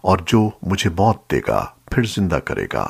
اور جو مجھے موت دے گا پھر زندہ کرے گا۔